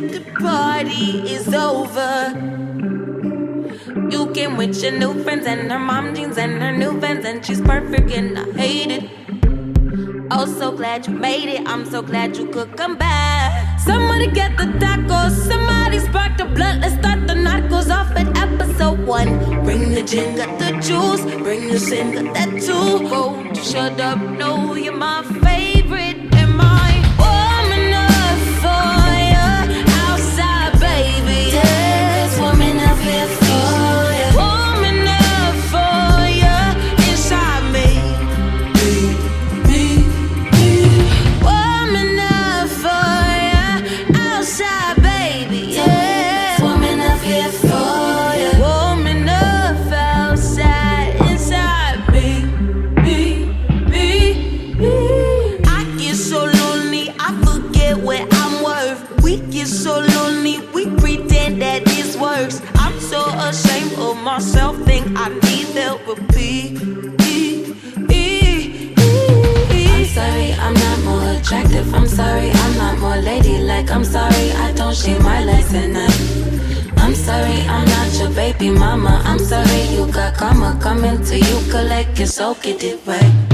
the party is over. You came with your new friends and her mom jeans and her new fans, and she's perfect and I hate it. Oh, so glad you made it. I'm so glad you could come back. Somebody get the tacos. Somebody spark the blunt. Let's start the narcos off at episode one. Bring the gin, got the juice. Bring the sin, got that too. Oh, Won't shut up? No, you're my favorite. We get so lonely, we pretend that this works. I'm so ashamed of myself, think I need therapy. I'm sorry, I'm not more attractive. I'm sorry, I'm not more ladylike. I'm sorry, I don't shave my legs at night. I'm sorry, I'm not your baby mama. I'm sorry, you got karma coming to you. Collect your soul, get it right.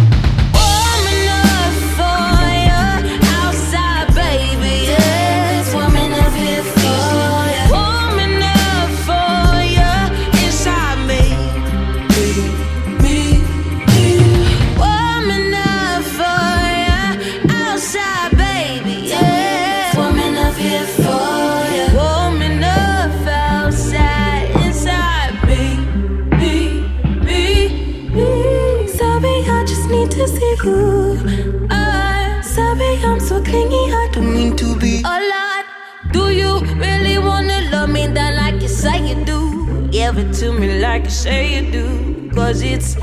To see you. I'm Sorry, I'm so clingy. I don't mean to be. a lot. Do you really wanna love me That like you say you do? Give it to me like you say you do. Cause it's